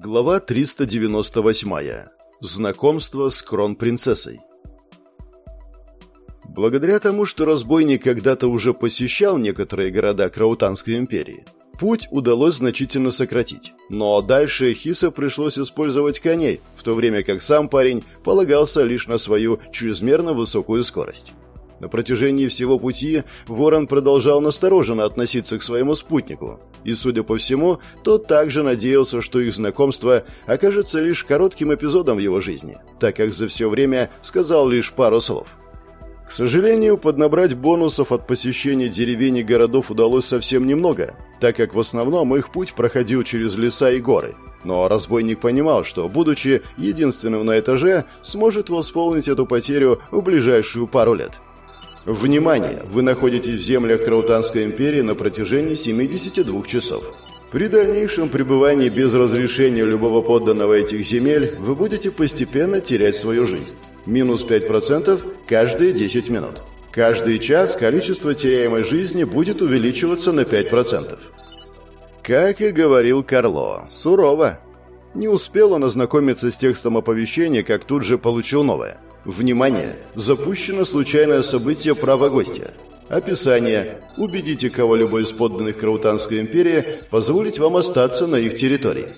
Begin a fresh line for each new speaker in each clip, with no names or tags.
Глава 398. Знакомство с кронпринцессой. Благодаря тому, что разбойник когда-то уже посещал некоторые города Краутанской империи, путь удалось значительно сократить. Но дальше Хиса пришлось использовать коней, в то время как сам парень полагался лишь на свою чрезмерно высокую скорость. На протяжении всего пути Ворон продолжал настороженно относиться к своему спутнику, и, судя по всему, тот также надеялся, что их знакомство окажется лишь коротким эпизодом в его жизни, так как за все время сказал лишь пару слов. К сожалению, поднабрать бонусов от посещения деревень и городов удалось совсем немного, так как в основном их путь проходил через леса и горы. Но разбойник понимал, что, будучи единственным на этаже, сможет восполнить эту потерю в ближайшую пару лет – Внимание! Вы находитесь в землях Краутанской империи на протяжении 72 часов. При дальнейшем пребывании без разрешения любого подданного этих земель вы будете постепенно терять свою жизнь. Минус 5% каждые 10 минут. Каждый час количество теряемой жизни будет увеличиваться на 5%. Как и говорил Карло, сурово. Не успел он ознакомиться с текстом оповещения, как тут же получил новое – Внимание! Запущено случайное событие права гостя. Описание. Убедите кого-либо из подданных Краутанской империи позволить вам остаться на их территории.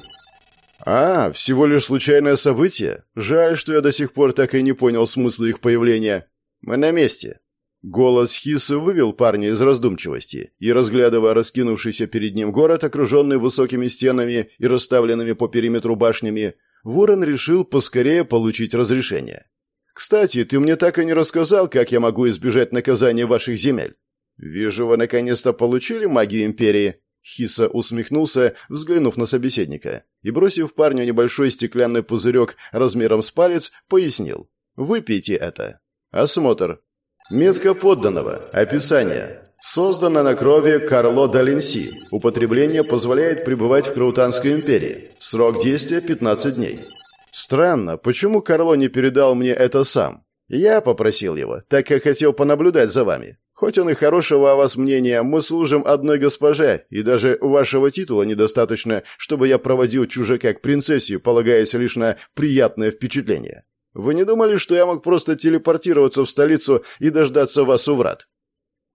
А, всего лишь случайное событие? Жаль, что я до сих пор так и не понял смысла их появления. Мы на месте. Голос Хисы вывел парня из раздумчивости, и, разглядывая раскинувшийся перед ним город, окруженный высокими стенами и расставленными по периметру башнями, Ворон решил поскорее получить разрешение. Кстати, ты мне так и не рассказал, как я могу избежать наказания ваших земель. Вижу, вы наконец-то получили магию империи. Хиса усмехнулся, взглянув на собеседника, и, бросив парню небольшой стеклянный пузырек размером с палец, пояснил. «Выпейте это». Осмотр. Метка подданного. Описание. Создана на крови Карло Далинси. Употребление позволяет пребывать в Краутанской империи. Срок действия 15 дней. Странно, почему Карло не передал мне это сам? Я попросил его, так как хотел понаблюдать за вами. Хоть он и хорошего о вас мнения, мы служим одной госпоже, и даже вашего титула недостаточно, чтобы я проводил чужака к принцессе, полагаясь лишь на приятное впечатление. Вы не думали, что я мог просто телепортироваться в столицу и дождаться вас у врат?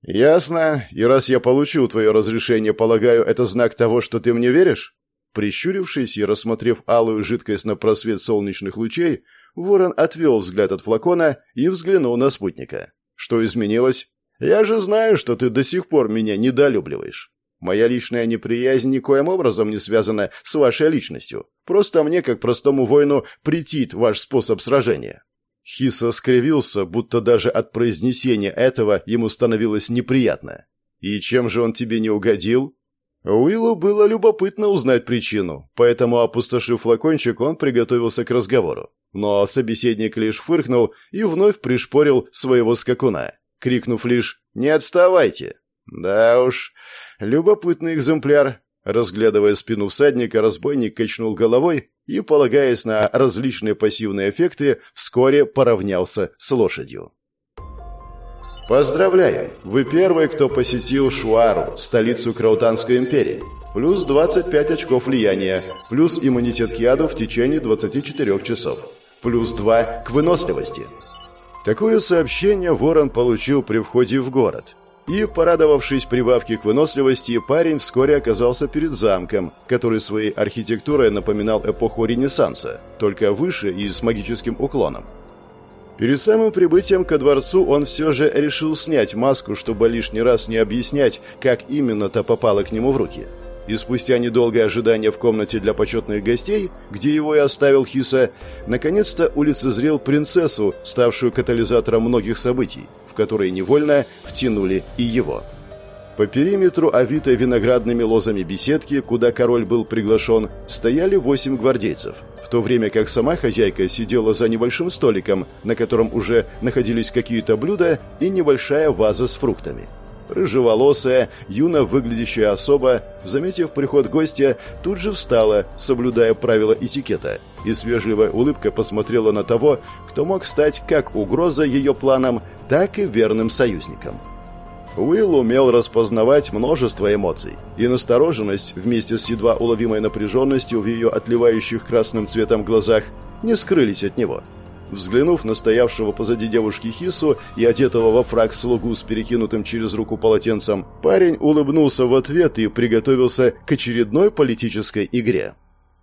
Ясно. И раз я получил твое разрешение, полагаю, это знак того, что ты мне веришь? Прищурившись и рассмотрев алую жидкость на просвет солнечных лучей, Ворон отвел взгляд от флакона и взглянул на спутника. «Что изменилось? Я же знаю, что ты до сих пор меня недолюбливаешь. Моя личная неприязнь никоим образом не связана с вашей личностью. Просто мне, как простому воину, претит ваш способ сражения». Хиса скривился, будто даже от произнесения этого ему становилось неприятно. «И чем же он тебе не угодил?» Уиллу было любопытно узнать причину, поэтому, опустошив флакончик, он приготовился к разговору. Но собеседник лишь фыркнул и вновь пришпорил своего скакуна, крикнув лишь «Не отставайте!». Да уж, любопытный экземпляр. Разглядывая спину всадника, разбойник качнул головой и, полагаясь на различные пассивные эффекты, вскоре поравнялся с лошадью. Поздравляем! Вы первый, кто посетил Шуару, столицу Краутанской империи. Плюс 25 очков влияния, плюс иммунитет к яду в течение 24 часов. Плюс 2 к выносливости. Такое сообщение Ворон получил при входе в город. И, порадовавшись прибавке к выносливости, парень вскоре оказался перед замком, который своей архитектурой напоминал эпоху Ренессанса, только выше и с магическим уклоном. Перед самым прибытием ко дворцу он все же решил снять маску, чтобы лишний раз не объяснять, как именно-то попало к нему в руки. И спустя недолгое ожидание в комнате для почетных гостей, где его и оставил Хиса, наконец-то улицезрел принцессу, ставшую катализатором многих событий, в которые невольно втянули и его. По периметру, овитой виноградными лозами беседки, куда король был приглашен, стояли восемь гвардейцев – в то время как сама хозяйка сидела за небольшим столиком, на котором уже находились какие-то блюда и небольшая ваза с фруктами. Рыжеволосая, юно выглядящая особа, заметив приход гостя, тут же встала, соблюдая правила этикета, и с вежливой улыбкой посмотрела на того, кто мог стать как угроза ее планам, так и верным союзником. Уилл умел распознавать множество эмоций, и настороженность вместе с едва уловимой напряженностью в ее отливающих красным цветом глазах не скрылись от него. Взглянув на стоявшего позади девушки Хису и одетого во фраг слугу с перекинутым через руку полотенцем, парень улыбнулся в ответ и приготовился к очередной политической игре.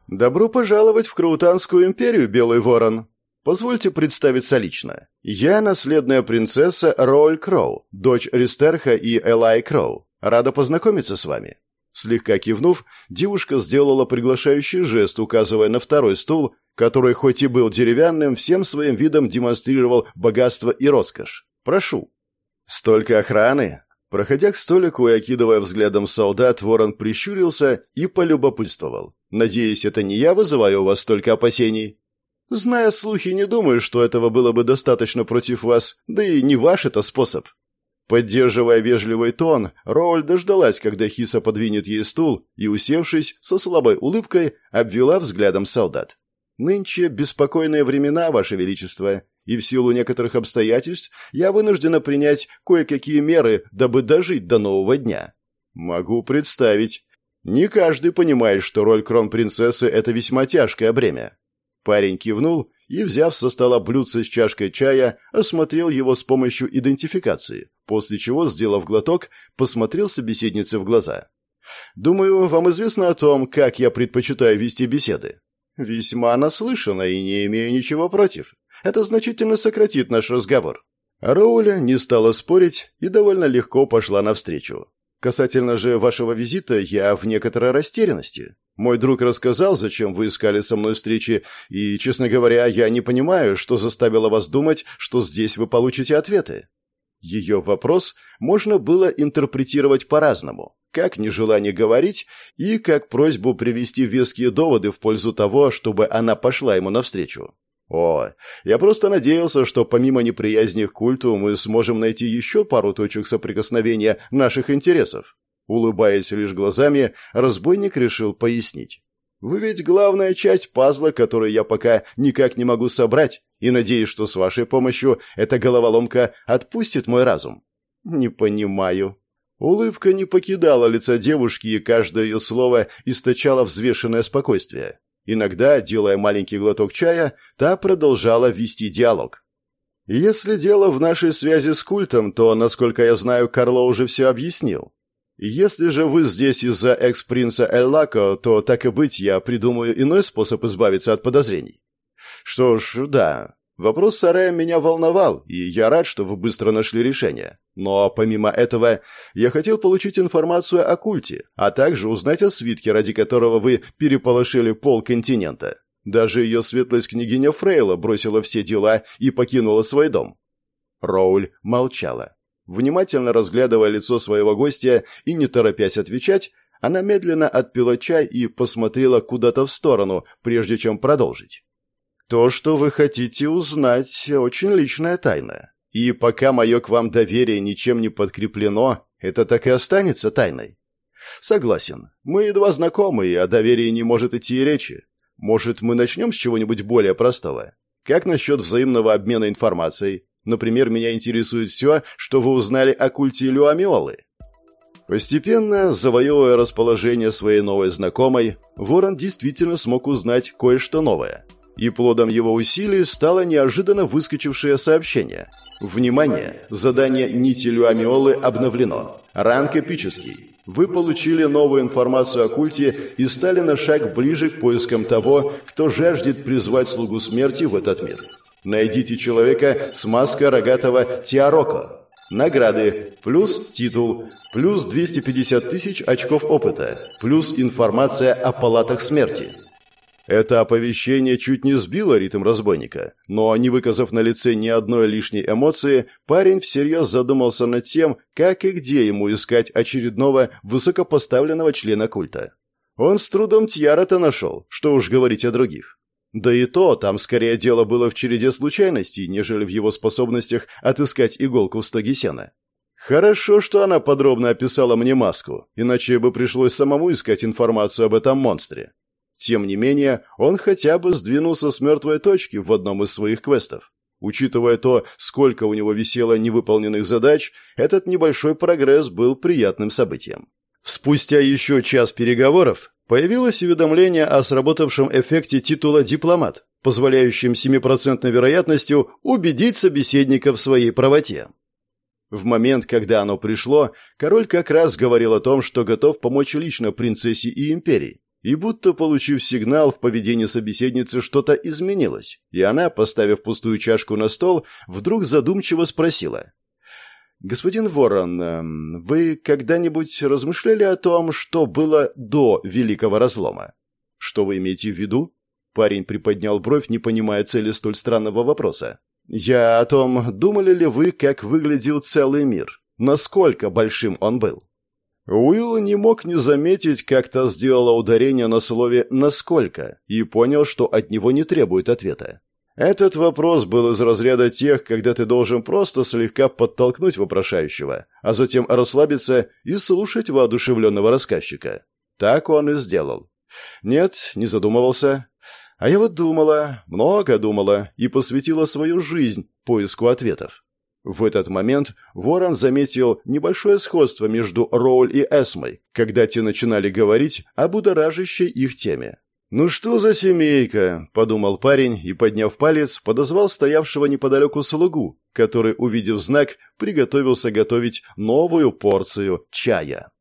«Добро пожаловать в Краутанскую империю, Белый Ворон!» Позвольте представиться лично. Я наследная принцесса Роуль Кроу, дочь Ристерха и Элай Кроу. Рада познакомиться с вами. Слегка кивнув, девушка сделала приглашающий жест, указывая на второй стул, который хоть и был деревянным, всем своим видом демонстрировал богатство и роскошь. Прошу. Столько охраны. Проходя к столику и окидывая взглядом солдат, ворон прищурился и полюбопытствовал. «Надеюсь, это не я вызываю у вас столько опасений?» Зная слухи, не думаю, что этого было бы достаточно против вас, да и не ваш это способ. Поддерживая вежливый тон, Роуль дождалась, когда Хиса подвинет ей стул, и, усевшись, со слабой улыбкой, обвела взглядом солдат. «Нынче беспокойные времена, Ваше Величество, и в силу некоторых обстоятельств я вынуждена принять кое-какие меры, дабы дожить до нового дня. Могу представить. Не каждый понимает, что роль кронпринцессы – это весьма тяжкое бремя. Парень кивнул и, взяв со стола блюдце с чашкой чая, осмотрел его с помощью идентификации, после чего, сделав глоток, посмотрел собеседнице в глаза. «Думаю, вам известно о том, как я предпочитаю вести беседы?» «Весьма наслышано и не имею ничего против. Это значительно сократит наш разговор». Рауля не стала спорить и довольно легко пошла навстречу. «Касательно же вашего визита, я в некоторой растерянности. Мой друг рассказал, зачем вы искали со мной встречи, и, честно говоря, я не понимаю, что заставило вас думать, что здесь вы получите ответы. Ее вопрос можно было интерпретировать по-разному, как нежелание говорить и как просьбу привести веские доводы в пользу того, чтобы она пошла ему навстречу. О, я просто надеялся, что помимо неприязни к культу мы сможем найти еще пару точек соприкосновения наших интересов. Улыбаясь лишь глазами, разбойник решил пояснить. «Вы ведь главная часть пазла, которую я пока никак не могу собрать, и надеюсь, что с вашей помощью эта головоломка отпустит мой разум». «Не понимаю». Улыбка не покидала лица девушки, и каждое ее слово источало взвешенное спокойствие. Иногда, делая маленький глоток чая, та продолжала вести диалог. «Если дело в нашей связи с культом, то, насколько я знаю, Карло уже все объяснил. Если же вы здесь из-за экс-принца Эллако, то, так и быть, я придумаю иной способ избавиться от подозрений. Что ж, да, вопрос сарая меня волновал, и я рад, что вы быстро нашли решение. Но помимо этого, я хотел получить информацию о культе, а также узнать о свитке, ради которого вы переполошили пол континента. Даже ее светлость княгиня Фрейла бросила все дела и покинула свой дом. Роуль молчала. Внимательно разглядывая лицо своего гостя и не торопясь отвечать, она медленно отпила чай и посмотрела куда-то в сторону, прежде чем продолжить. «То, что вы хотите узнать, очень личная тайна. И пока мое к вам доверие ничем не подкреплено, это так и останется тайной. Согласен, мы едва знакомы, и о доверии не может идти и речи. Может, мы начнем с чего-нибудь более простого? Как насчет взаимного обмена информацией? Например, меня интересует все, что вы узнали о культе Люамиолы. Постепенно, завоевывая расположение своей новой знакомой, Ворон действительно смог узнать кое-что новое. И плодом его усилий стало неожиданно выскочившее сообщение. Внимание! Задание нити Люамиолы обновлено. Ранг эпический. Вы получили новую информацию о культе и стали на шаг ближе к поискам того, кто жаждет призвать слугу смерти в этот мир. Найдите человека с маской рогатого Тиароко. Награды. Плюс титул. Плюс 250 тысяч очков опыта. Плюс информация о палатах смерти. Это оповещение чуть не сбило ритм разбойника, но, не выказав на лице ни одной лишней эмоции, парень всерьез задумался над тем, как и где ему искать очередного высокопоставленного члена культа. Он с трудом Тьяра-то нашел, что уж говорить о других. Да и то, там скорее дело было в череде случайностей, нежели в его способностях отыскать иголку в стоге сена. Хорошо, что она подробно описала мне маску, иначе бы пришлось самому искать информацию об этом монстре. Тем не менее, он хотя бы сдвинулся с мертвой точки в одном из своих квестов. Учитывая то, сколько у него висело невыполненных задач, этот небольшой прогресс был приятным событием. Спустя еще час переговоров появилось уведомление о сработавшем эффекте титула «дипломат», позволяющем 7% вероятностью убедить собеседника в своей правоте. В момент, когда оно пришло, король как раз говорил о том, что готов помочь лично принцессе и империи. И будто, получив сигнал, в поведении собеседницы что-то изменилось, и она, поставив пустую чашку на стол, вдруг задумчиво спросила. «Господин Ворон, эм, вы когда-нибудь размышляли о том, что было до Великого Разлома?» «Что вы имеете в виду?» Парень приподнял бровь, не понимая цели столь странного вопроса. «Я о том, думали ли вы, как выглядел целый мир? Насколько большим он был?» Уилл не мог не заметить, как та сделала ударение на слове «насколько» и понял, что от него не требует ответа. Этот вопрос был из разряда тех, когда ты должен просто слегка подтолкнуть вопрошающего, а затем расслабиться и слушать воодушевленного рассказчика. Так он и сделал. Нет, не задумывался, а я вот думала, много думала и посвятила свою жизнь поиску ответов. В этот момент Ворон заметил небольшое сходство между Роуль и Эсмой, когда те начинали говорить о будоражащей их теме. «Ну что за семейка?» – подумал парень и, подняв палец, подозвал стоявшего неподалеку слугу, который, увидев знак, приготовился готовить новую порцию чая.